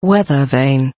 Weather vane.